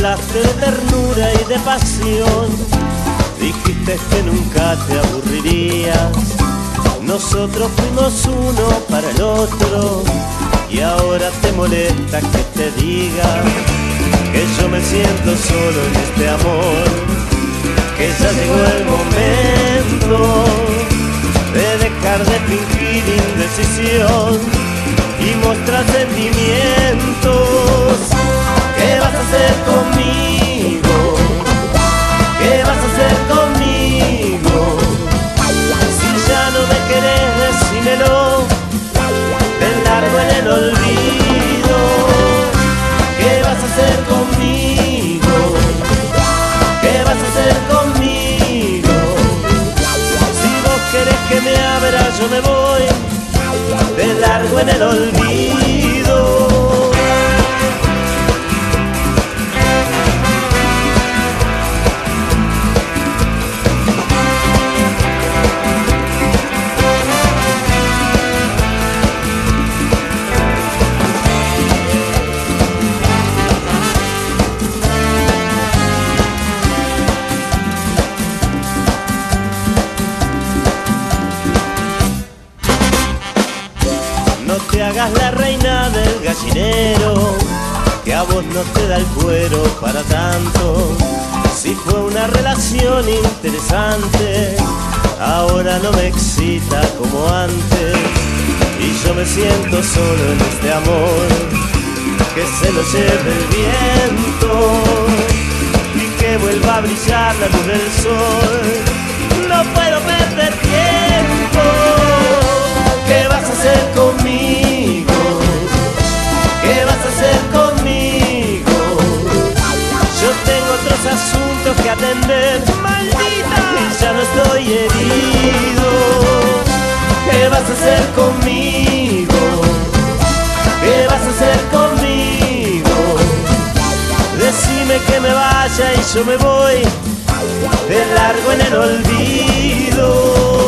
ternura y de pasión. Dijiste que nunca te aburrirías. Nosotros fuimos uno para el otro y ahora te molesta que te diga que yo me siento solo en este amor, que ya llegó el momento de dejar de fingir indecisión y mostrar sentimientos. Yo me voy de largo en el olvido. Te hagas la reina del gallinero, que a vos no te da el cuero para tanto. Si fue una relación interesante, ahora no me excita como antes. Y yo me siento solo en este amor, que se lo lleve el viento y que vuelva a brillar la luz del sol. Otros asuntos que atender, maldita, y ya no estoy herido. ¿Qué vas a hacer conmigo? ¿Qué vas a hacer conmigo? Decime que me vaya y yo me voy de largo en el olvido.